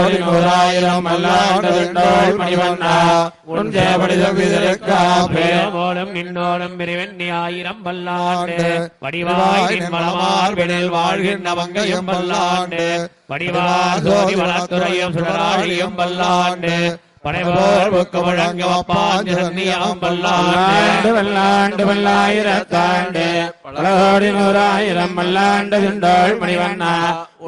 பலகோடி நூறாயிரம் பல்லாண்டு விண்டோள் மணிவண்ணா உன் ஜெயபடிதவிதற்காப்பே பேரோடும் நின்னோடும் பிரிவெண்ணி ஆயிரம் பல்லாண்டு. வடிவாய் மலமார்பினில் வாழ்கின்ற மங்கையும் பல்லாண்டு. வடிவார் சோதி வளத்துறையும் சுடராழியும் பல்லாண்டு. படைவோர் புக்கு முழங்க பாஞ்சன்னியாம் பல்லாண்டு பல்லாண்டு பல்லாண்டு பல்லாயிரத்தாண்டு பலகோடி நூறாயிரம் பல்லாண்டு விண்டோள் மணிவண்ணா.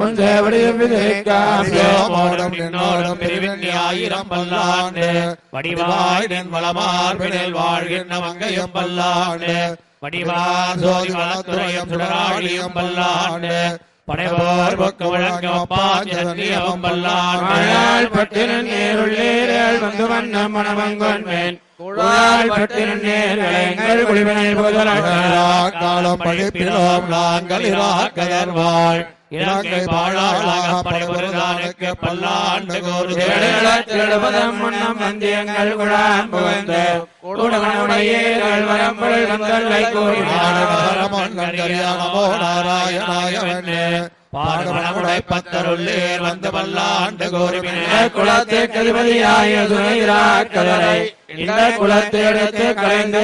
உன் ஜெயபடிதவிதற்காப்பே பேரோடும் நின்னோடும் பிரிவெண்ணி ஆயிரம் பல்லாண்டு. வடிவாய் நின் மலமார்பினில் வாழ்கின்ற மங்கையும் பல்லாண்டு. வடிவார் சோதி வளத்துறையும் சுடராழியும் பல்லாண்டு. படைவோர் ஆழாள் பட்டினன் நேருள்ளேரல் வந்து வண்ணம் மணமங்கொன்மேன் குழாள் பட்டினன் நேரங்கள் குடிவினை காலம் பழிப்பிலோம் நாங்கள் இராக்கதர்வாள் இலங்கை பாழாளாக படைவருதானுக்கு பல்லாண்டு எழுபதம் முன்னம் வந்தியங்கள் குழாம் புகழ்ந்து. கூடமனுடையேர்கள் வரம்பொருள் வந்தல்லை நமோ நாராயணாயவனே பாடுபடமுடை பத்தருள்ளேர் வந்து பல்லாண்டு கோருவினே குலத்திற்கு அதிபதியாய சுனைராக்கதரை இந்த குலத்தை எடுத்து கலைந்து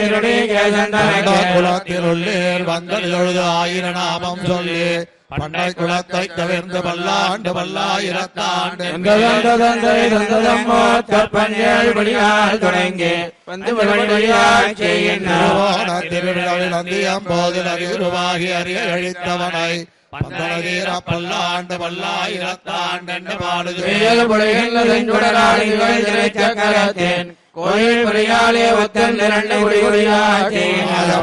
வந்தல் எழுது ஆயிர நாமம் சொல்லி பண்டை குலத்தை தவிர்ந்து பல்லாண்டு பல்லாயிரத்தாண்டு. தொடங்கி திருவிழாவில் அந்தியம் போதில் அறிவுருவாகி அறிய அழித்தவனை பந்தனதீர பல்லாண்டு பல்லாயிரத்தாண்டு என்று பாடுது சக்கரத்தேன். கோயில் புரியாலே ஒத்தன் இரண்டு குடிகுடியாய்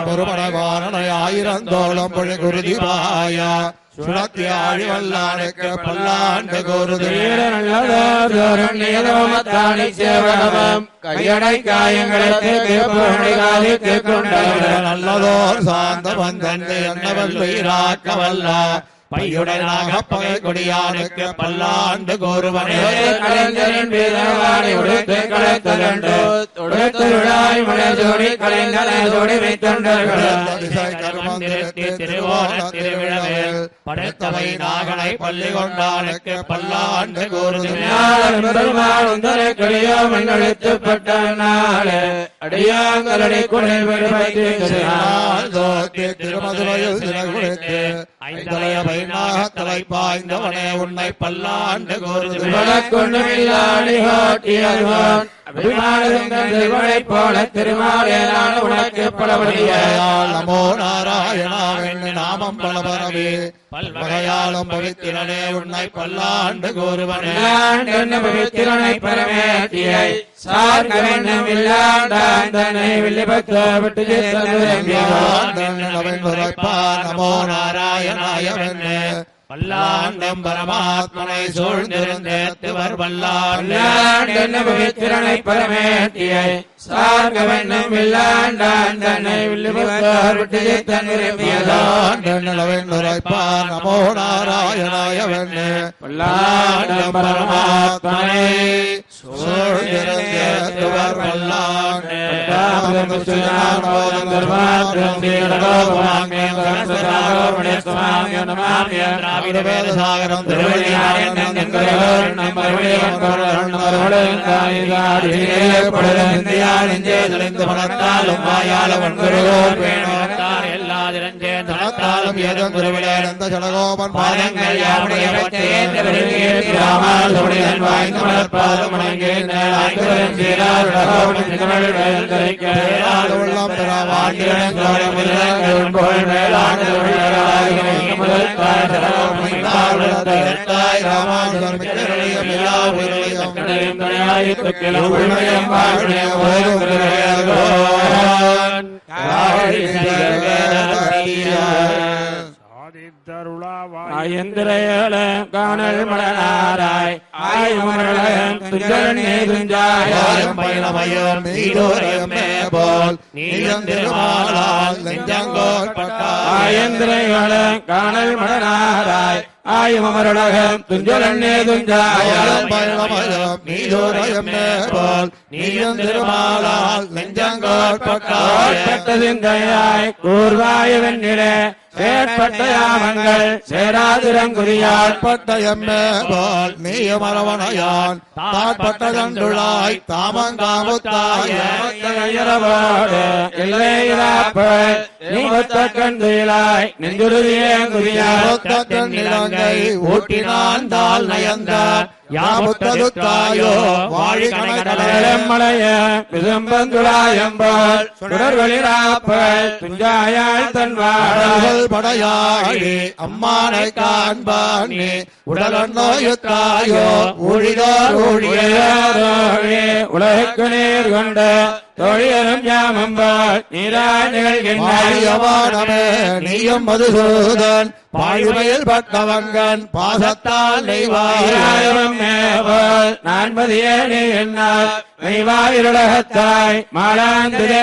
பொறுமனவாரனை ஆயிரம் தோளம் பொழி குருதிபாயா சுழத்தி ஆழி வல்லானுக்கு பல்லாண்டு குருதி கையடை காயங்களுக்கு கொண்டவர் நல்லதோர் சார்ந்த வந்தண்டு என்னவல் உயிராக்க வல்ல பையுடனாக பகை கொடியானுக்கு பல்லாண்டு கோருவனே. கலைஞரின் வீரவாணி உடுத்து கலைஞரை ஜோடி திருவோண திருவிழவேல் படைத்தவை நாகனை பள்ளி கொண்டானுக்கு பல்லாண்டு கோருது பெருமாள் உந்தரை கடியோ நாளே. திருமதுரையில் ஐந்தலைய தலை பாய்ந்தவனே உன்னை பல்லாண்டு கோருது. கொண்டுமில்லாடி ஹோட்டியல்வான் அபிமானங்களை போல திருமாலேனான உனக்கு பலபடியால் நமோ நாராயணாவின் நாமம் பலபரவே பல்வகையாலும் பவித்திரனே உன்னை பல்லாண்டு கோருவனே பவித்திரனை விட்டு நமோ நாராயணாயவனே பல்லாண்டம் பரமாத்மனை சூழ்ந்திருந்தேத்துவர் பவித்திரனை பரமேட்டியை சார்கவென்னும் இல்லாண்டனை வில்லிபத்த விட்டு நிலவென்னுரைப்பார் நமோ நாராயணாயவனே பல்லாண்டம் பரமாத்மனை சூழ்ந்திருந்தேத்துவர் வல்லான் சாகரம் மனத்தாலும் வாயாளவன் குருவோர் வேணோத்தார் எல்லாதிரஞ்சேந்தாலும் ஏதம் குருவிலேந்த சடகோபன் பாதங்கள் யாவுடைய வாய்ந்த மலர்பாதம் உள்ளம் பெற வாங்கிடன் ராமானுஜன் மிக்கருடைய மிலா உயிரிழையும் ஆயந்திரையள காணல் மலனாராய் ஆயுமரளம் துஞ்சலனே துஞ்சாய யாரும் பயணமயம் நீடோரமே போல் நெஞ்சங்கோட்பட்டாய் காணல் மலனாராய் ஆயுமரளகம் துஞ்சலனே துஞ்சாய. யாரும் பயணமயம் நீடோரமே போல் நீயம் திருமாலால் நெஞ்சங்கோட்பட்டாய் பட்ட சிந்தையாய் கூர்வாயுவெண்ணிலே செயற்பட்ட யாமங்கள் சேராதிரங்குரியால் பட்ட எம்மே போல் நீயமரவணையான் தாட்பட்ட தண்டுளாய் தாமங்காமுத்தாய இரவோடு எல்லையிராப்பல் நீ ஒத்த கண்டுயிலாய் நெஞ்சுருதியே ஊட்டினான் தால் நயந்தார். யாமுத்ததுத்தாயோ வாழி கணக்கடலே மலைய விசம்பந்துளாயம்பால் சுடர்வெளிராப்பல் துஞ்சாயாள் தன் வாழல் கடல்கள் படையாழி அம்மானை காண்பானே உடலன் நோயுத்தாயோ ஊழிதோர் ஊழியே உலகுக்கு நீர் கொண்ட தொழிலும் யாமம்பால் நீராய் நிகழ்கின்ற மாயவானமே நீயும் மதுசூதன் பாழ்மையில் பட்டவங்கன் பாசத்தால் நெய்வாய். ஆயிரம் மேவல் நான்பதியே நீ என்னால் மெய்வாயிருலகத்தாய் மாலாந்திரே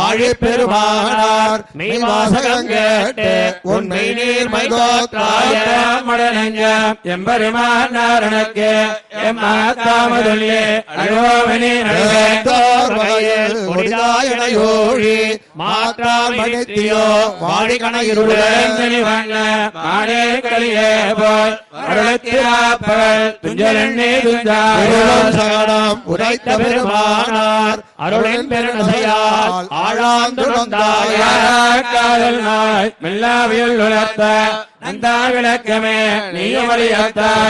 ஆழி பெருமானார் மெய் வாசகம் கேட்டு உண்மை நீர் மடனஞ்சம் எம்பெருமான் நாரணக்கு எம்மாத்தாமதுள்ளே அழுவோமனி வேந்தோர் வகையில் முடிதாயனையோழி மாற்றால் மணித்தியோ வாழி கணையிருளே மாடே களியே போல் அருளத்திராப்பல் துஞ்சலண்ணே துஞ்சாய் அருளும் சகடம் உரைத்த பெருமானார் அருளின் பெருநசையால் காதல் நாய் மெல்லாவியல் விளக்கமே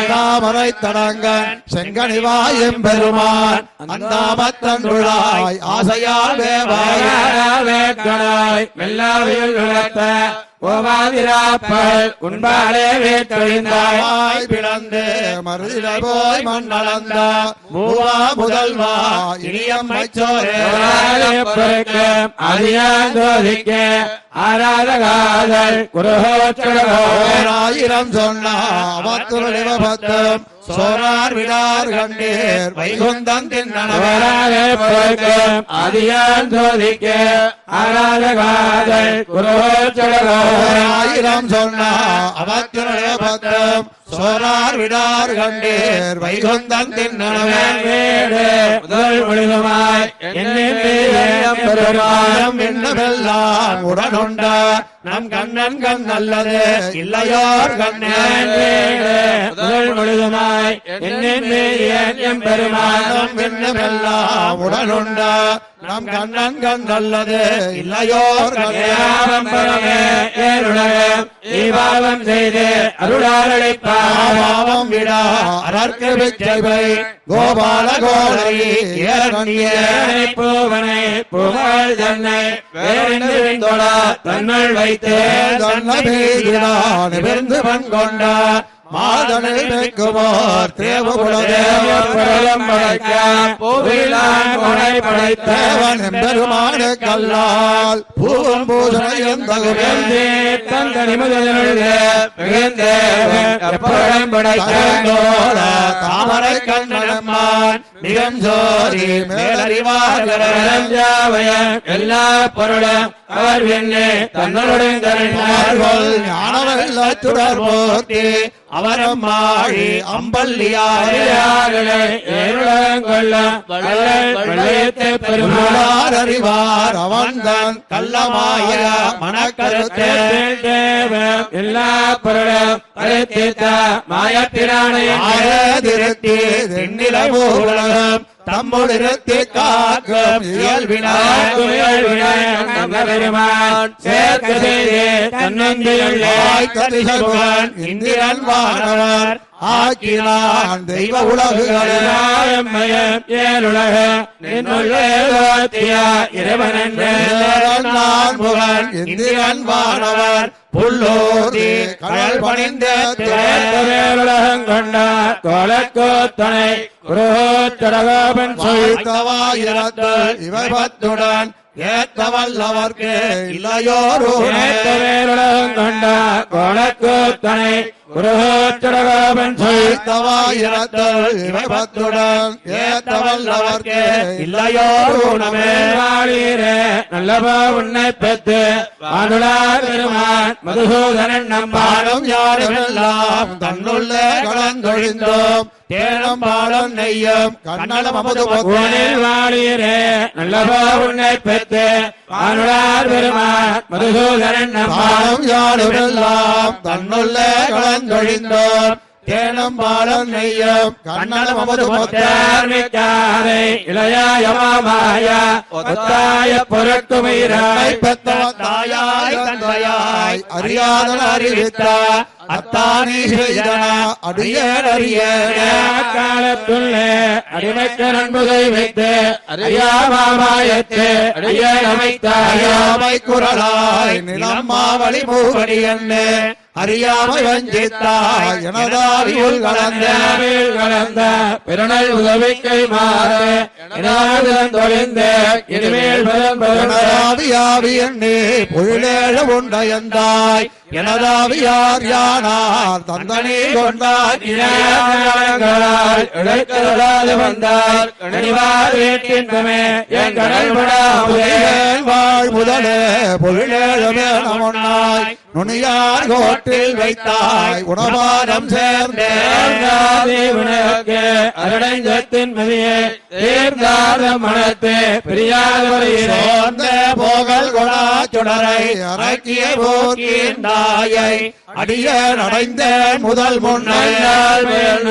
தாமரை தடங்கன் செங்கனிவாயும் பெருமான் அந்தாமத்தன்றுளாய் ஆசையால் வேவாய. மெல்லாவியல் உலர்த்த ஓவாதிராப்பல் உண்பாலே வேட்டொழிந்தாய் தாய் பிளந்து மருதில போய் மண்ணளந்த மூவா முதல்வா இனியம்மை சோரே அதியாந்தோதிக்க ஆராத காதல் குருகோச்சடகோ ஆயிரம் சோரார் விடார் கண்டீர் வைகுந்தம் தின்னனவே அதியான் சோதிக்க ஆராத காதல் சொன்னா ஆயிரம் சோரார் விடார் கண்டீர் வைகுந்தம் தின்னனவே வீடு முதல் முழுதுமாய் என்னென்ன பெருமானம் விண்ணவெல்லாம் உடனுண்ட நம் கண்ணன் கண் நல்லது. இல்லையோர் கண்ணன் முதல் முழுதுமாய் என்னென்ன பெருமானம் என்னமெல்லாம் உடனுண்டா? நம் கண்ணன் கண் நல்லது. இல்லையோர் யாவம் செய்து அருளாரழைப்பாவம் விடா அரற்கு விச்சை கோபால கோலை ஏரணியே பூவனை புகழ் தன்னை வேறென்று தொழா வை வைத்து நிமிர்ந்து பண் கொண்ட மாதனில் தேவகுலதேவ பரலம் படைக்க பூவிலான் கொடை படைத்த தேவன் எம்பெருமான கல்லால் பூவம் தந்தனி முதலுள்ளே மிகுந்தேவன் எப்பொழுதும் படைத்தோட தாமரை கண்ணனம்மான் மிகம் ஜோதி மேலறிவார்கள் எல்லா பொருளும் அவர் விண்ணே தன்னுடன் ஞானவெல்ல சுடர் போர்த்தி அவரம் மாழி அம்பல்லியாரே அடியார்களே ஏருளங்கொள்ள வள்ளல் வள்ளயத்தை பெருமாள். பெருமாள் அறிவார் அவன்தான் கள்ளமாய மனக்கருத்தே எல்லா பொருளும் கருத்தித்த தம்முடிருத்தி காக்கும் ஆய்கதிசகுவன் இந்திரன் வானவர் ஆக்கினான் தெய்வ புகழ் இந்திரன் வானவர் புல்லோதி கடல் பணிந்த கொண்ட கோலக்கோத்தனை குருத்தடகோபன் சொல் வைத்தவாயிரத்தில் இவை பத்துடன் ஏத்த வல்லவர்க்கு வேலுலகம் கொண்ட கோலக்கோத்தனை குருத்தடகோபன் சொல் வைத்தவாயிரத்தில் இவை பத்துடன் ஏத்த வல்லவர்க்கு இல்லையோருமே வாழீரே நல்லபா உன்னை பெற்று வானுலார் பெருமான் மதுசூதனன் நம்பாடும் பாடம் யாருமெல்லாம். தன்னுள்ள கலந்தொழிந்தோம் தேனம் பாடம் நெய்யும். கண்ணலம் அமுது ஊனில் வாழீரே நல்லபா உன்னை பெற்று. வானுலார் பெருமான் மதுசூதனன் நம்பாடும் பாடம் யாருமெல்லாம் தன்னுள்ள கலந்தொழிந்தோம். தேனம் பாடம் நெய்யும். கண்ணலம் அமுது ஒத்தார்மிக்காரை இளையாயமாய ஒத்தாய பொருட்குமீராய். பெத்தவ தாயாய் தந்தையாய். அறியாதன அறிவித்த காலத்துள்ளே அடிமைக்கு நண்புகை வைத்து அறியாமாயத்து அடியேன் அமைத்தாய. அறியாமை குரலாய் நிலம் மாவழி மூவடி என்ன அறியாமை வஞ்சித்தாய் எனதாரியுள் கலந்த. கலந்த பிறனல் உதவிக்கை மாறு. தொழிந்து இனிமேல் பெரும் உண்டயந்தாய். எனதாவியார் யானார் தந்தனே கொண்டார் இளையாங்களால் இழைக்கலாது வந்தார். கணிவார் வீட்டின்பமே என் கடல் படாமுதே வாழ் முதலே பொருளேழமே நமன்னாய். நுனியார் கோட்டில் வைத்தாய் உணவாரம் சேர்ந்தே உனக்கு அருடைஞ்சத்தின் மதியே தேர்ந்தாத மனத்தே பிரியாதவரையிலே சோர்ந்த போகல் கொடா சுடரை அரக்கிய போக்கின்றாயை அடிய நடைந்தேன் முதல் முன்னால் நல்லால் மேல்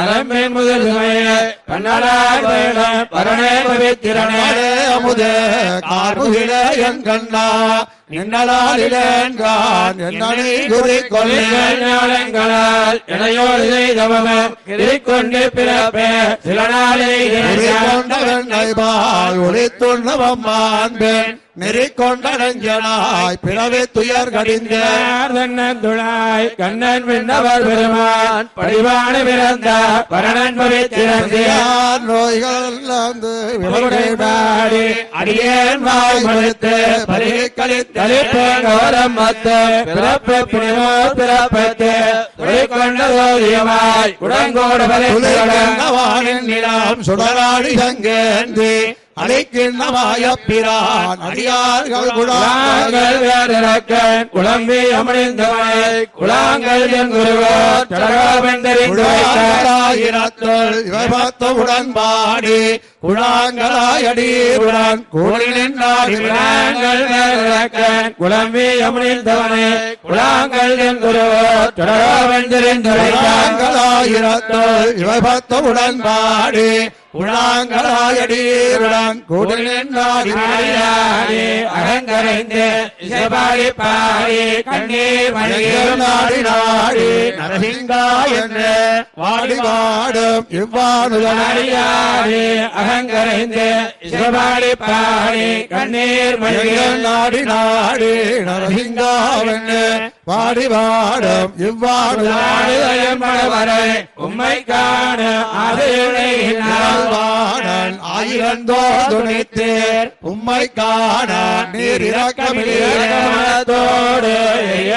அலம்பின் முதல் சுமைய கண்ணால் வேடம் பரணே பவித்திரனே அமுதே கார்முகில என் கண்ணா நின்னலாலிலேன்கான் என்னை குறி கொள்ளுங்கள் ஞானங்களால். இணையோடு செய்தவன் கொண்டு பிறப்பே. சில நாளை கொண்ட வெண்ணை பால் ஒளித்துண்ணவம் மாண்பேன். நெறிக்கொண்ட நெஞ்சனாய் பிறவே துயர் கடிந்த. துளாய் கண்ணன் விண்ணவர் பெருமான் படிவான பிறந்த பரணன் பவித்திரந்தே யார் நோய்கள் பாடி. அடியேன் வாய் மறுத்து பருகி கழித்து கழிப்போரம் மத்து பிறப்பு பிரிவோ பிறப்பத்து கொண்ட சோதியமாய் உடங்கோடு நிலம் சுடராடி சங்கேந்தி. அழைக்கின்றமாய பிரான் அடியார்கள் குழாங்கள். வேறக்கன் குழம்பி அமணிந்தவனை குழாங்கள் என் குருவோ தடகாவெந்தறிந்து குழாங்களாயிரத்துள் இவபத்த உடன்பாடி குழாங்களாய் அடியுடன் கூடி நின்றாடி குழாங்கள் வேறக்கன் குழம்பி அமணிந்தவனை குழாங்கள் என் குருவோ தடகாவெந்தறிந்து குழாங்களாயிரத்துள் இவபத்த உடன்பாடி குழாங்களாயடீருடன் கூடி நின்றாடி பாடியாடி அகங்கரைந்து இசைபாடி பாடி கண்ணீர் மணியில் நாடி நாடி நரசிங்கா என்று வாடி வாடும் இவ்வாணுதனாடி அடியாடி அகங்கரைந்து இசைபாடி பாடி கண்ணீர் மணியில் நாடி நாடி நரசிங்காவென்று வாடி வாடும் இவ்வாணுதனாடி நாடுதயம் மணவரை உம்மை காண ஆதையுனை வாணன் ஆயிரந்தோ துணைத்தேர் உம்மை காண நீர் மனத்தோடு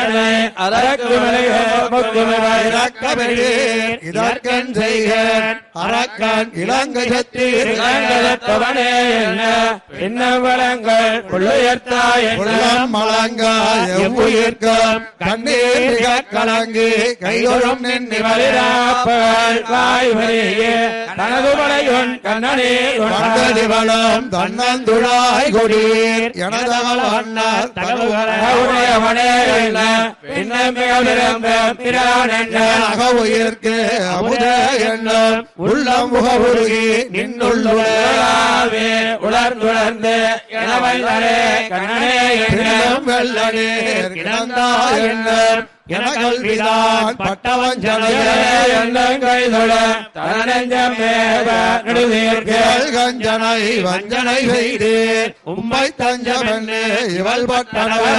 எனை அதற்கு அரக்கன் இலங்கை சத்தீர் இளங்கதத்தவனே என்ன? இன்ன வளங்கள் புள்ளுயர்த்தாய் என்ன? உள்ளம் மலர் கலங்க கண்ணீர் மிக கலங்கி கைதொழும் நின்று வலிராப்பல் வாய்வரையே தனது படையுன் கண்ணனே வந்ததிவளம் தன்னந்துழாய் கொடீர் எனதவள் அண்ணர் உடையவனே என்ன? பின்னம் மிக விரும்ப பிரான் என்ற அக உயிர்க்கு அமுத என்னும் உள்ளம் முகவுருகி நின்னுள்ளுள்ள உலகாவே உலர்ந்துணர்ந்து எனவல்லரே கண்ணனே என்ன? கிணம் வெள்ளநீர் கிடந்தா என்னும் என கல்விதான் பட்டவஞ்சனையே கைதொட தனஞ்சம் மேவ நடுவீர்க்கு கஞ்சனை வஞ்சனை செய்தீர். உம்மை தஞ்சமென்று இவள் பட்டனவே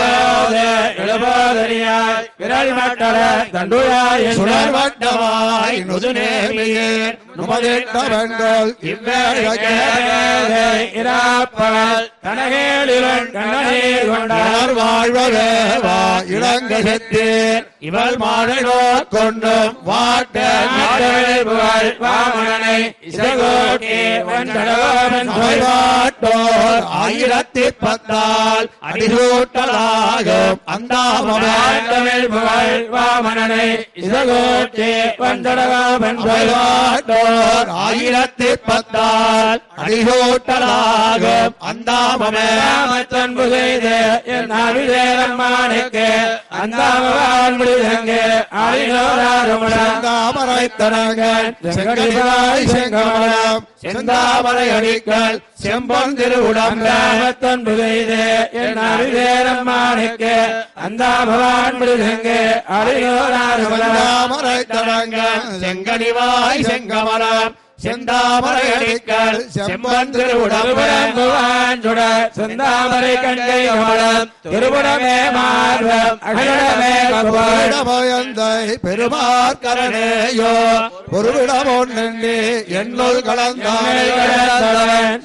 எழுபோதரியாய் விரல் மட்டர தண்டுழாய் வெண்கோல் இவ்வேழகே இராப்பல் தனகேளிலன் கண்ணனீர் கொண்டார் யார் வாழ்வவே வா இளங்கசத்தீர். இவள் மாடனோ கொண்டும் வாட்ட வாமனனை ஆயிரத்தி பத்தால் அடிசூட்டலாகும் அந்தாமமே புகழ் வாமனனை இசகோட்டே வந்தடவன் ஆயிரத்தி பத்தால் அடிசூட்டலாகும் அந்தாமமே ராமத்தன்பு செய்து என் அபிஷேகம்மானுக்கு அந்த ஆடினோராருமணம் செந்தாமரை தரங்கள் செங்கடிவாய் செங்கமலம். செந்தாமரை அடிக்கல் செம்பன் திருவுடம். ராமத்தன்பு செய்து என் அபிஷேகம்மானுக்கு அந்த விடுதங்கே ஆடினோராருமணம் செந்தாமரை தரங்கள் செங்கடிவாய் செங்கமலம். செந்தாமரை அடிக்கல் செம்பன் திருவுடம். சுட செந்தாமரை கண்கை கமலம் திருபுரமே மார்பம் அகடமே கபோட பயந்தை பெருமாற்கரனேயோ பொருவிடம் ஒன்றி என்னுள் கலந்தானே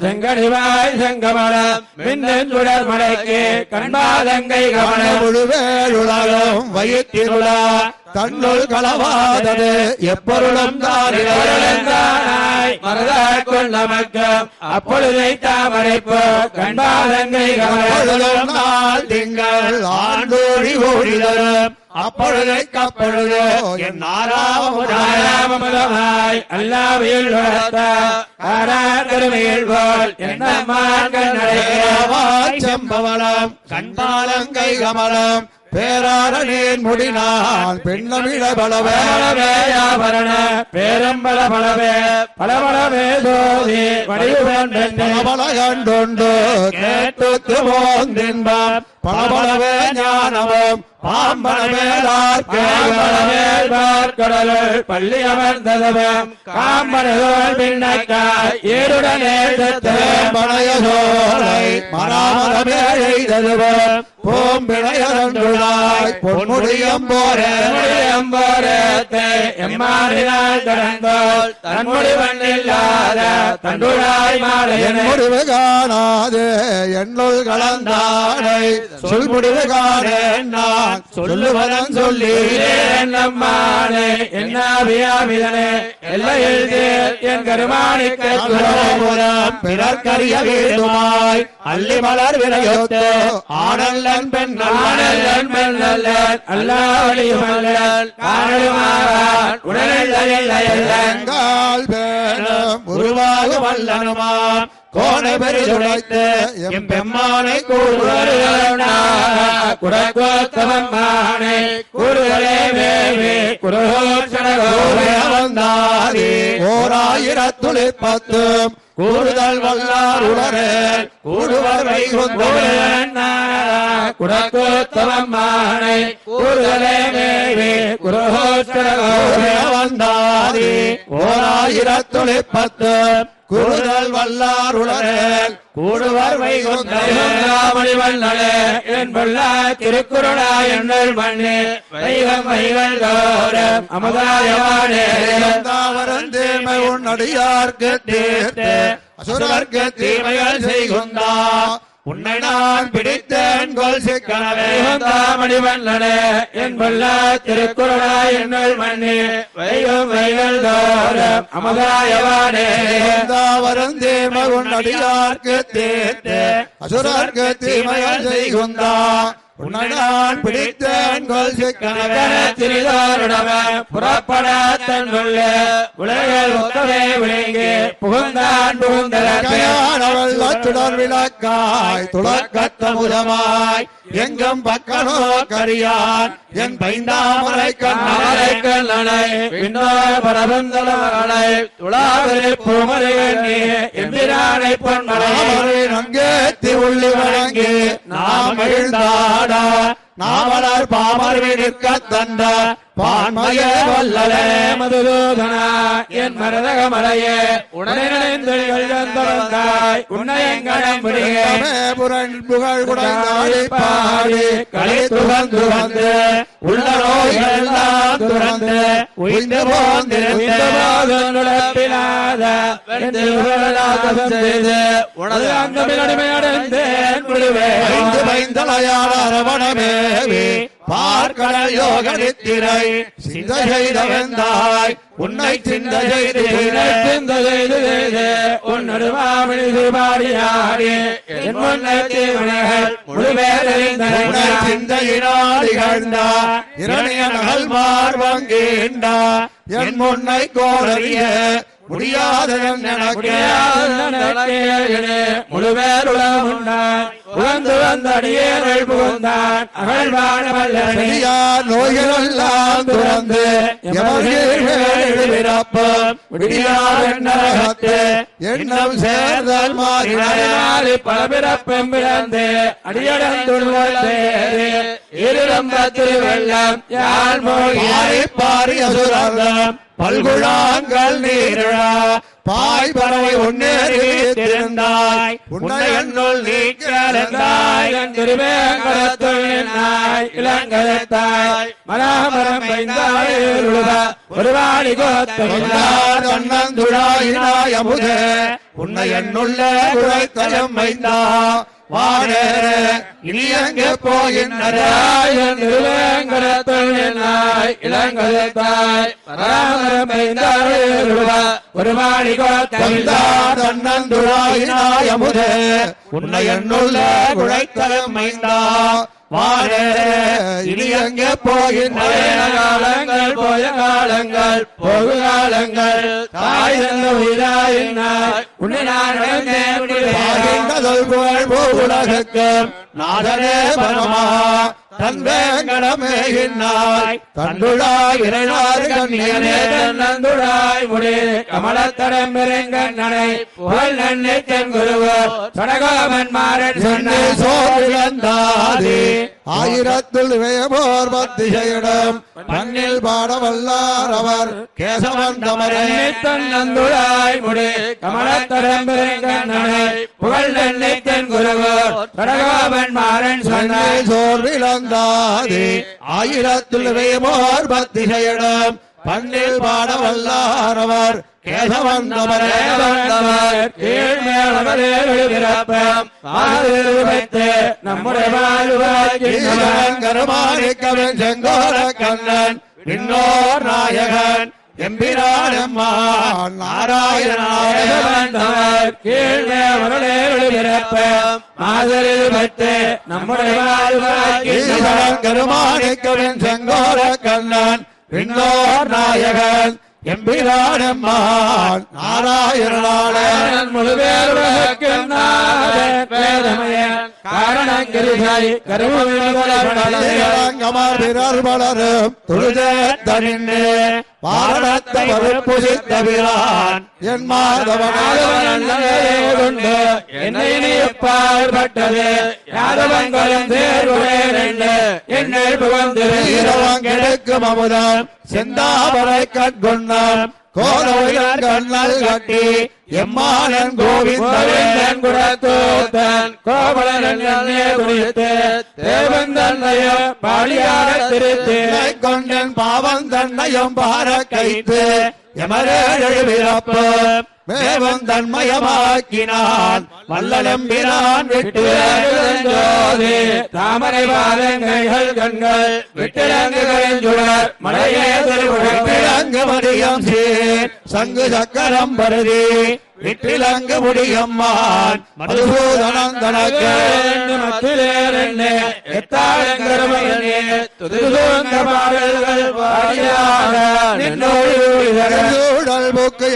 செங்கடிவாய் செங்கமலம் மின்னன் சுடர் மலைக்கு கண்பாதங்கை கமலம். முழுவேழுலகம் வயிற்றிருளா தன்னுள் களவாதது எப்பொருளும் தானாய் மரதாக்குள் நமக்கும் அப்பொழுதை தாமரைப்போ கண்பாதங்கை கமலம் பொழுதும் நாள் திங்கள் ஆண்டோடி ஓடிதரும் அப்பொழுது கப்பொழுது என் ஆறாவமுதாய அல்லாவியில் வளர்த்த ஆராகருமையில் போல் என்ன மார்கன் நடைபெறவா செம்பவளம் கண்பாலங்கை கமலம் பேராரணின் முடினான். பெண்ணமிழ பலவே பலவேயாபரண பேரம்பல பலவே பலபலவே பலபல கண்டுண்டு கேட்டு போந்தின்பம் பலபலவே ஞானமும் பள்ளி அமர்ந்ததவம் காம்பனதோல் பின்னக்காய் ஏருடனே பணைய சோலை எய்ததுவம் பூம்பிணையரண்டுள்ளாய் பொன்முடியம் போரே. எம்போரத்தை எம்மாறினால் கடந்தோல் தன்முடி வண்ணில்லாத தண்டுழாய் மாலையனே முடிவு காணாது. என்னுள் கலந்தானை. சொல் முடிவு காணேன் நான். சொல்லுவதன் சொல்லி நம்மானே என்ன எல்லையில் என் கருமாணிக்க பிறர்க்கரிய வேண்டுமாய் அள்ளி மலர் விரையொத்து ஆனல்லன் பெண் ஆனல்லன் மெல்லல்லன் அல்லாவளியுமல்லன் காணலுமாறான் உடலில் எங்கால் பேணும் உருவாக வல்லனுமாம். கோணை பெரிதுடைத்து எம் பெம்மானை கூடுதல் வல்லார் உடரே கூடுவர் வைகுந்தோரே கூடுதலே மேவே குருகோஷணகோவே வந்தாரி ஓராயிரத்துளி குருதல் கூடுதல் வல்லார் உடரே கூடுவர் வைகுந்தோரே என் பொல்லா திருக்குறளா எண்ணல் மண்ணே. வைகம் வைகள் தோறம் அமுதாயவானே. தாவரன் உன்னடியார்க்கு தீர்த்து அசுரர்க்கு தீமைகள் செய்குந்தா. உன்னை நான் பிடித்தேன் கோல் சிக்கனவே. மணி வல்லலே என் பொல்லா திருக்குறளா எண்ணல் மண்ணே வைகம் வைகள் தோறம் அமதாயவானே. வருந்தே தீமை உன்னடியார்க்கு தீர்த்து. அசுரர்க்கு தீமைகள் செய்குந்தா. உன்னை நான் பிடித்தேன் கொல் சிக்கனவே கனத்திரிதோருடம புறப்பட தன்னுள்ள உலகில் ஒக்கவே விளங்கி புகுந்தான் புகுந்தலக்கே கையானவள் சுடர் விளக்காய் துளக்கத்தமுதமாய் எங்கும் பக்கனோ கரியான் என் பைந்தாமரை கண்ணாலை கல்லணை விண்ணோர் பரபந்தலமகளை துளாவிலே பூமலை எம்பிரானை பொன்மலை அங்கேத்தி உள்ளி வணங்கி நாம் எழுந்தாட ಸದಾ நாவலர் பாமர்வி நிற்க தந்த பான்மைய வல்லலே மதுதூதனா என் மரதக மலையே உடனே நினைந்தாய் உன்னை எங்கடம் புரண் புகழ் குடைந்தாடி பாடி களி துகந்து வந்து உள்ள நோய்கள் எல்லாம் துறந்து உய்ந்து போந்திருந்த ஐந்து பைந்தலையாள அரவணமேவி பார்க்கடல் யோக நித்திரை சிந்த செய்த வெந்தாய் உன்னை சிந்த செய்து உன்னை சிந்தையினால் இகழ்ந்தா இரணிய நகல் மார்வங்கீண்டா. என் முன்னை கோரிய முடியாத எனக்கு உகந்து வந்த அடியேர்கள் புகுந்தான் அகழ்வான வல்லனை பெரியார் நோய்கள் எல்லாம் துறந்து எமர்கிறப்பம் விடியார் நரகத்து எண்ணம் சேர்தல் மாறினார் மாறி பல பிறப்பும் பிறந்து அடியடம் துள்வதே இருளம்பத்தில் வெள்ளம் யாழ் மொழி? பாரி அசுரர்தம்? பல்குழாங்கள் நீரழா பாய் பறவை ஒன்னேறி திருந்தாய் உன்னை என்னுள் நீக்கிறந்தாய் இளங்கலத்தாய். மனாமரம் வைந்தாய் ஒருவாடி கோத்தொன்னாய் அமுத. உன்னை என்னுள்ள குழைத்தலம் வைந்தா வாடே இனியங்க எங்கே போகின்றதா இளங்கலத்தாய் மனாமரம் வைந்தாய் ஒருவாடி தந்தார் தன்னந்துழாயினாய் அமுதே. உன்னை என்னுள்ள குழைத்தலம் மைந்தா வாடே இனியங்க போயின் போகின்றதா காலங்கள் போய காலங்கள். தாய் தந்த உயிராயினாய். உன்னை நான் உலகுக்கு நாதனே பரமா. தன் வேங்கடமேகினாய். தண்டுழாய் இறைநாறு கண்ணியனே. நந்துடாய் முடி கமலத்தரம் பெருங்கண்ணனை புகழ் நன்னை தென் குருவர். சடகோபன் மாறன் சென்னை சோழிழந்தாதே ஆயிரத்துள் வேபோர் பத்திசையிடம் மண்ணில் பாட வல்லார் அவர் கேசவன் தமரே. நந்துடாய் முடி கமலத்தரம் பெருங்கண்ணனை புகழ் நன்னை தென் குருவர் சடகோபன் மாறன் சொன்ன. ஆயிரத்துள் வேபோர் பத்திசையிடம் மண்ணில் பாட வல்லார் அவர் நம்முடைய கருமாணிக்கவன் செங்கோர கண்ணன் விண்ணோர் நாயகன் எம்பிரானம்மான் நாராயணனாயகன் மாதிரில் வைத்து நம்முடைய வாழ்வாக்கி கருமாணிக்கவன் செங்கோர கண்ணன் பின்னோர் நாயகன் எம்பிரானம்மான் நாராயணனாயகன் கமர் பிறர் வளரும். துழுதேத்தனின்னே பாரணத்த மறுப்புசித்த பிரான் என் மாதவனாதவன் கொண்டு என்னை பார்பட்டது யாதவங்களும் தேர்வுவேன் என்னை புகழ்ந்திருக்கிறோம் வீரவன் கெடுக்கும் அமுதம். செந்தாமரை கண்கொண்டான் கோலவிலன் கண்ணல் கட்டி எம்மானன் கோவிந்தன் குடத்தோத்தன் கோபலன் குறித்து தேவன் தன்னையும் பாடியாக திருத்து கொண்டன் பாவம் தன்னையும் பார கைத்து எமரே பிறப்பு மேவன் தன்மயமாக்கினான் வல்லலம்பிரான் விட்டு ஜோதி. தாமரை பாதங்கைகள் கண்கள் விட்டிலங்குகளின் சுடர். மலையே திருவிழா மடியம் சீர். சங்கு சக்கரம் பருதி. விட்டிலங்கு முடியம்மான் மதுசூதனன் தனக்கு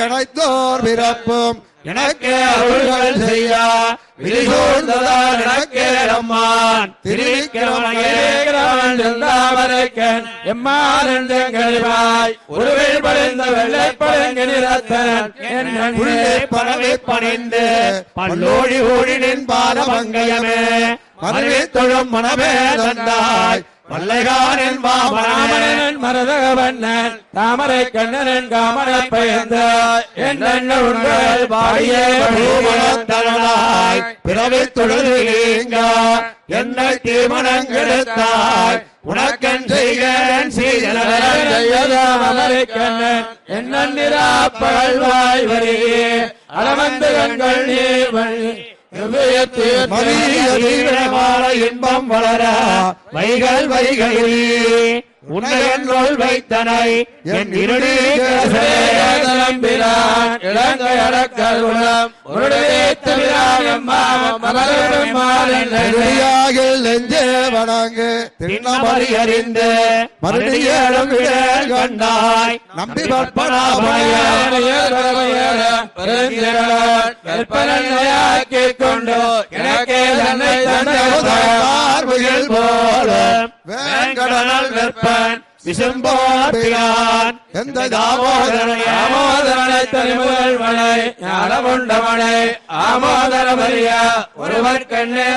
இணைத்தோர் புக்கு பிறப்பும் எனக்கே அருள்கள் செய்யா. விழிசூழ்ந்ததால் எனக்கே அம்மான். திருவிக்கிரமனே உருவில் படைந்த வெள்ளை பழங்க நிறத்தன் உள்ளே பரவி பணிந்து பல்லோழி ஊழினின் பாதமங்கயமே மதுரை தொழும் மனமே தந்தாய். வல்லைகானின் ராமணன் மரதகவண்ணன் தாமரை கண்ணனன் காமனை பயந்த என்ன உங்கள் பாடியே பூமணத்தனலாய் பிறவி தொழுதீங்க என்னை தீமனங்கெடுத்தாய் உனக்கன் செய்கிறேன் அமரை கண்ணன் என்ன நிராப்பகல் வாய் வரியே. அளவந்த கண்கள் நீர் இன்பம் வளர வைகள் வைகையில் உன்னையன்றோள் வைத்தனை என் இருளே இளம்பிரான் இளங்கை அடக்கருளம் நெஞ்சே. வணங்கு. திண்ணமறி அறிந்து கண்டாய். நம்பி கொண்டு எனக்கே தன்னை போல. வேங்கடனல் வெப்பன் விசும்போட்டியான் எந்த தாமோதரனையா ஆமோதரனை தனிமுதல் மலை ஞானமுண்டமனை ஆமோதர மரியா ஒருவர் கண்ணே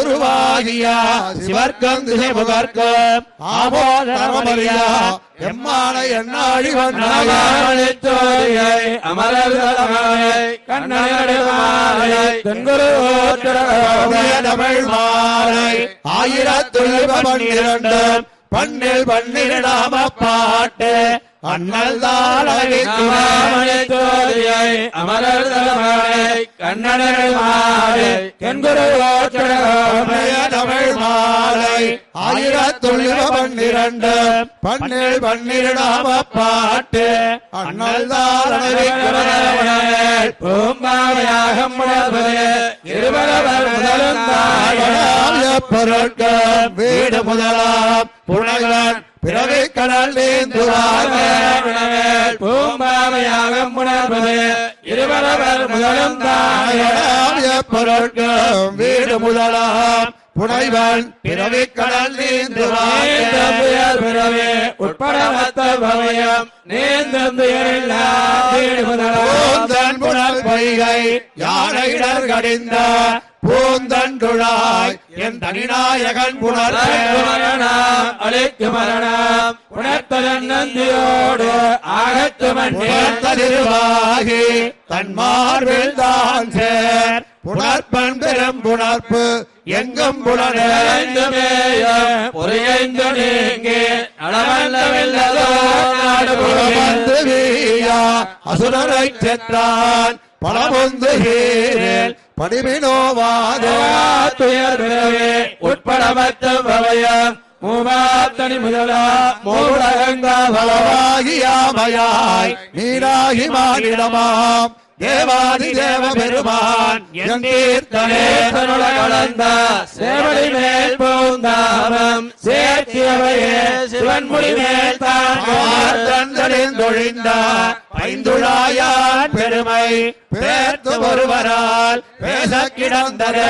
உருவாகியா? சிவர்க்கம் திசை எம்மான கண்ணனை தென்குரு தமிழ் மாலை பண்ணில் பண்ணிடாம பாட்டு அண்ணல் ராமனை அமரர் தலைமையை மாலை தென்குரு தமிழ் மாலை ஆயிரத்துள்ள பன்னிரண்டு பண்ணில் பன்னிரடாம பாட்டு அண்ணல் பூம்பாவையாக முதலும் பொருட்கள் வீடு முதலாம் புனகன் பிறவி கடல் நீந்துவார்கள் பூம்பாவையாக முணர்வது இருவரவர் முதலும் தாய பொருட்கள் வீடு முதலாம். புனைவன் பிறவி கடல் நீந்துவாங்க பிறவே உட்பட மத்த பவயம் நீந்தம் பூந்தன் புனல் பொய்கை யானையிடர் கடிந்த பூந்தண்டுழாய் என் தனிநாயகன் புனர் மரணம் உணர்த்ததன் நந்தியோடு ஆகத்து மண்ணே திருவாகி தன் மார்பில் தான் சேர். புணர்ப்பன் பெரும் புணர்ப்பு எங்கும் புலனேந்து நீங்கி அசுரரை சென்றான் பலமுந்து ஹீரில் படிவினோவாதோ துயர் உட்பட மத்த பவயம் மூவாத்தனி முதலா மூடகங்கா பலவாகியாமையாய் நீராகி மாநிலமாம் தேவாதி தேவ பெருமான் என் தீர்த்தனே நேசனுட கலந்த சேவடி மேல் பூந்தாமம் சேர்த்தியவையே சிவன் முடி மேல் தான் தந்தொழிந்த பைந்துழாயான் பெருமை பேர்த்து ஒருவரால் பேச கிடந்தது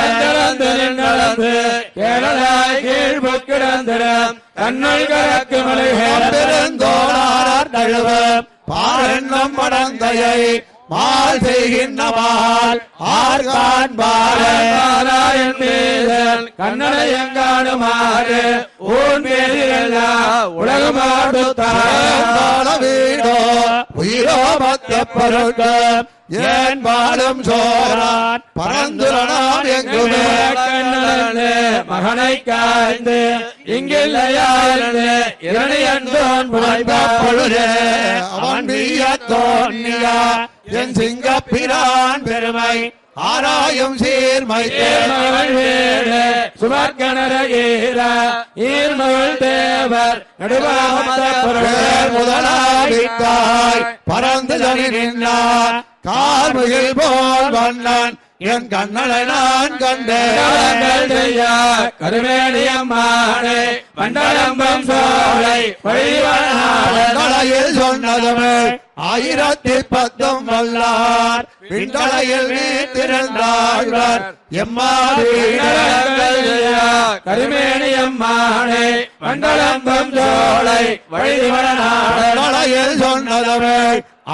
நடந்து கேரளாய் கீழ்பு கிடந்திடம் கண்ணல் கரக்கு மலை பெருந்தோளார் தழுவம் பாரென்னும் மடந்தையை மால் செய்கின்ற மால் ஆர்கான் நாராயண் மீதன் கண்ணனை எங்கானுமாறு ஊன் மேலிலா உலகமாடு பால வீடோ உயிரோ மத்திய பொருட்கள் ஏன் பாலும் சோரான் பரந்துரனான் எங்குமே. கண்ணனே மகனை காய்ந்து இங்கில்லையாழ்ந்து இரணி அன்போன் வாய்ந்த பொழுதே. அவன் வீய தோன்னியா என் சிங்கப்பிரான் பெருமை ஆராயும் சீர்மை ஏர்மகள் வீடு சுமர்கணர ஈர ஈர்மகள் தேவர் நடுவாமத்த பேர் முதலாவித்தாய் பறந்து தனி நின்றார் கார்முகில் போல் வண்ணன் என் கண்ணனை நான் கண்டேன். கருமேனியம்மானே மண்டலம்பம் சோலை வழிவனாளன் விண்டலையில் சொன்னதுமே ஆயிரத்தி பத்தும் வல்லார். விண்டலையில் வீட்டிருந்தாழ்வர் எம்மாடி கருமேனியம்மானே மண்டலம்பம் சோலை வழிவனாளன் விண்டலையில் சொன்னதுமே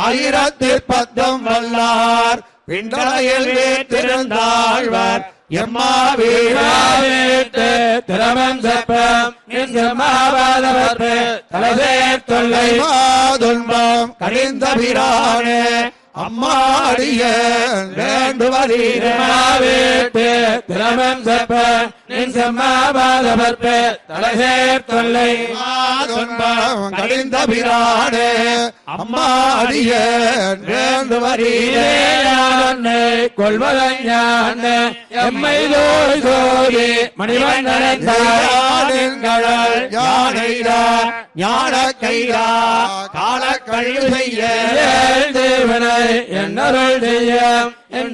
ஆயிரத்தி பத்தும் வல்லார். விண்டலையில் வீட்டிருந்தாழ்வர் எம்மாவீரா வீட்டு திரமம் செப்பம் இந்த மாபாதவர்க்கு தலைசேர் தொல்லை. மாதுன்பம் கடிந்த பிரானே. அம்மாடிய வேண்டுவதீரே வீட்டு திரமம் செப்பம் இந்த மாபாதவர்க்கு தலைசேர் தொல்லை. கடிந்த பிரானே அம்மாடிய வேண்டுவதீரே இறையானே கொள்வதஞான எம்மை தோய் சோதி மணிவண்ணனத்தாய் யானின்கழல் யானைடா ஞான கைரா கால கழிவு செய்ய என்னருள் செய்யும். என்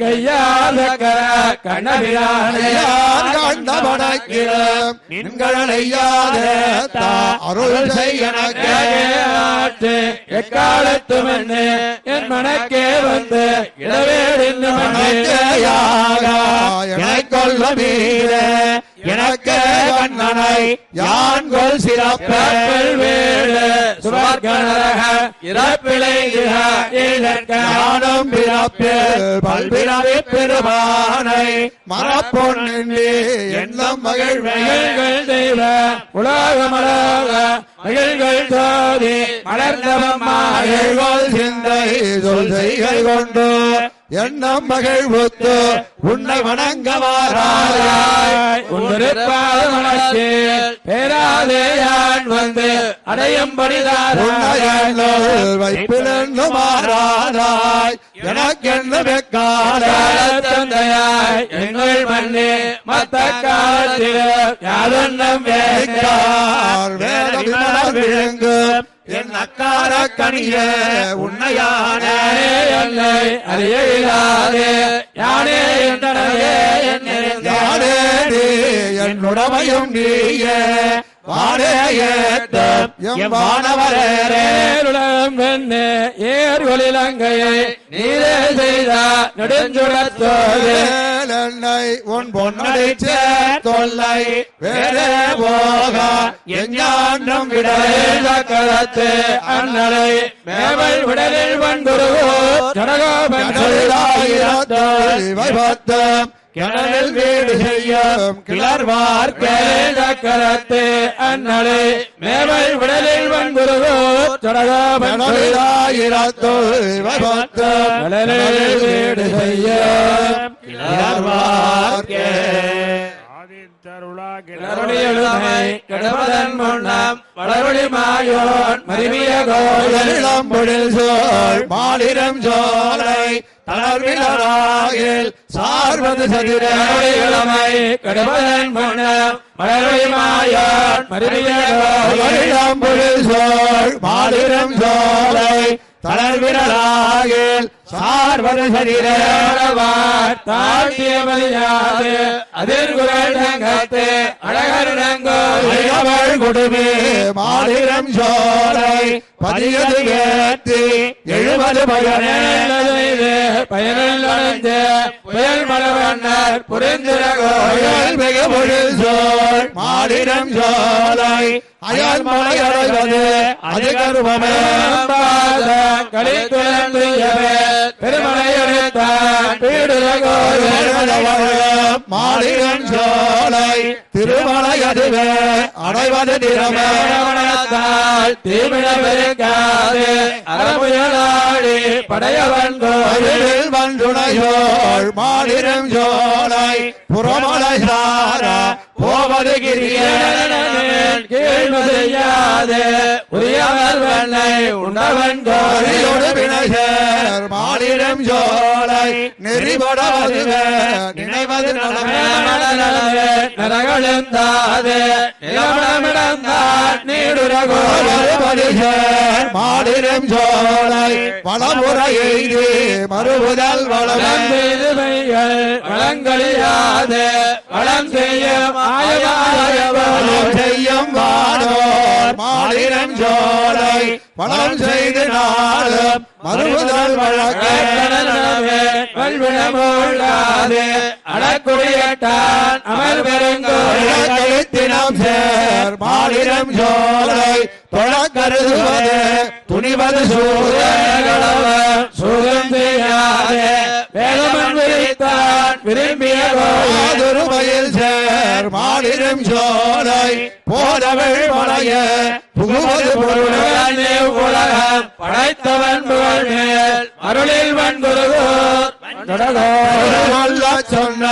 நின்களையாத அருள் செய்யனக்கே. எக்காலத்தும் என் மனக்கே வந்து இடவேடின் மனக்கேயாக எனக்கொள்ள மீத எனக்கு யான் கொள் சிறப்ப வேடு சுவர்கனரக இறப்பிலை ஞானம் பிறப்பில் பல்பிறவி பெருமானை மரப்பொன்னி எண்ணம் மகிழ்வை. மகிழ்கள் தெய்வ உலகமலாக மகிழ்கள் சோதி மலர்ந்தவமாக மகிழ்வோல் சிந்தை சொல் செய்கை கொண்டு எண்ணம் மகிழ்வுத்து உன்னை வணங்கவாராய் உன்னிருப்பாதமனத்தில் பேராதேயான் வந்து அடையும்படிதாராய்? உன்னையல்லோல் வைப்பிலிருந்து மாறாதாய் எனக்கென்ன தந்தையாய் எங்கள் மண்ணே மத்த காலத்தில் யாதொன்னம் வைக்கார் வேத விமலர் என் அக்கார கணிய உன்னையானே யானே என்னை அறியலாதே யானே என்றனவே என்னிருந்த நீயே. வாடே ஏத்த எம் வானவரே ஏருளம் வெண்ணே ஏர்கொலிலங்கையை நீரே செய்த நெடுஞ்சுடத்தோடு. உன் பொன்னடை தொல்லை வேறே போக. எஞ்ஞான்றம் விடவே கலத்து அண்ணலை மேவல் விடலில் வன்புருவோ ஜடகோபன் வைபத்தம். கிணறில் வீடு செய்யும் கிளர்வார் கலத்து அண்ணலை. மேவல் விடலில் வன்புருவோ ஜடகோபன் வைபத்தம் வீடு செய்ய கிளர்வார்க்கே மாலிரம் சோலை தளர்விலராகில் சார்வது சதிர. இளமை கிடப்பதன் முன்னம் வளருளி மாயோன் மருவிய கோயில். இளம்பொழில் சோழ் மாலிரம் சோலை தளர்விலராகில் சார்வது சதிர தாழ்த்திய அதிர்குரல் தங்கத்து அழகருடங்கோயில் அழகவள் கொடுமே. மாலிரம் சோலை பதியது ஏத்தி எழுபது பயனே பயனில் புயல் மலவண்ணர் புரிந்திர மிக பொழில் சோழ் மாலிரம் சோலை அயல் மலை அடைவது அது கருவமே. பெருமலையெடுத்தான் சோலை திருமலை அதுவே அடைவது திறமே படைத்தாள் பெருக்காது. அறமுயலாடி படையவன் கோயில் வந்துணையோள் ஜோலை புறமலை சாரா போவது செய்யாது. உரியவர் வெள்ளை உண்டவன் கோயில் வினைசேர் மாடிரும் ஜோலை நெறிபடாது நினைவது நடமே நரகளந்தாது நிலமடமிடந்தான் நீடுரகோல் மாடிரும் ஜோலை வளமுறை எய்து. மறுபுதல் வளம். வளங்களியாது வளம் செய்ய செய்யும் வானோர் மாடிரம் ஜோலை செய்து நாளும் மறுபுதல் வழக்கே வல்விடமோடாது அடக்குடியட்டான் அமர் பெருங்கோயில் சேர் மாடிரம் ஜோலை தொழக்கருதுவது துணிவது சூழகளவ சுகம் செய்யாதே. வேதமன் விரித்தான் விரும்பிய கோயில் ஆதுருமையில் சேர் மாடிரும் ஜோலை போதவள் மலைய புகுவது பொருளே உலகம் படைத்தவன் புகழ் மேல் அருளில் வன்குருகோர். சொன்ன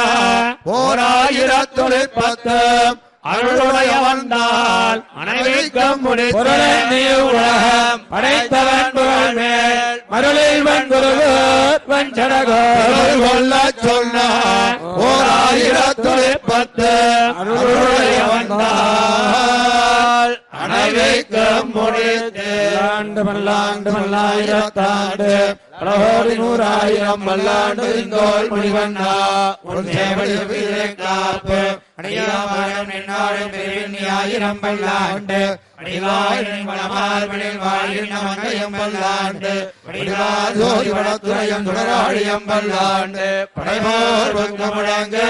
ஓர் ஆயிரத்தொழில் பத்து அருளுடைய வந்தால் அனைவருக்கும் உலகம் படைத்தவன் புகழ் மேல். அருளில் வன்குருகோர் வஞ்சடகோர் கொல்ல சொன்ன ஓர் ஆயிரத்தொழில் பத்து. அருளுடைய வந்தால் அனைவருக்கும் முடித்து ஆண்டு மல்லாண்டு மல்லாயிரத்தாண்டு பலகோடி நூறாயிரம் மல்லாண்டு இந்தோல் முடிவண்ணா காப்பு அடியாபாரம் நின்னாடும் பெருநியாயிரம் பல்லாண்டு. அடிவாயின் வாழ்கின்ற மங்கையம் பல்லாண்டு. ஜோதி வளத்துறையும் பல்லாண்டு. பங்க முழங்கு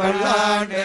பல்லாண்டு.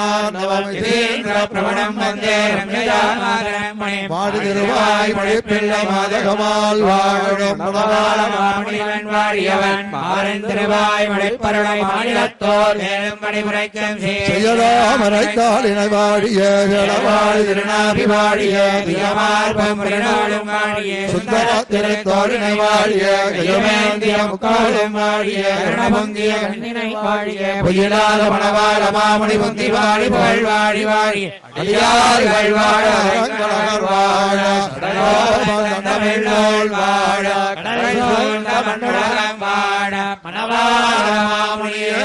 பிரமணம் வந்தே பாடுதிருவாய் மழை பிள்ளை மாதகமால் வாழும் வாடியவன் மாறன் திருவாய் மழைப்பருளை மாநிலத்தோர் மேலும் மணிமுறைக்கும் செயலாமரைக்கால் இணைவாடிய இளவாள் திருநாபிவாடிய தியமார்பம் பிறநாளும் வாடிய. சுந்தரத்திரை தோழினை வாடிய கயமேந்திய முக்காலும் வாடிய. கருணபுந்திய கண்ணினை வாடிய பொயிலாத மணவாள மாமணி புந்திவா வாழி புகழ் வாழி வாழி அடியார் வாழ வாழ மணவாழ மாமுனியே.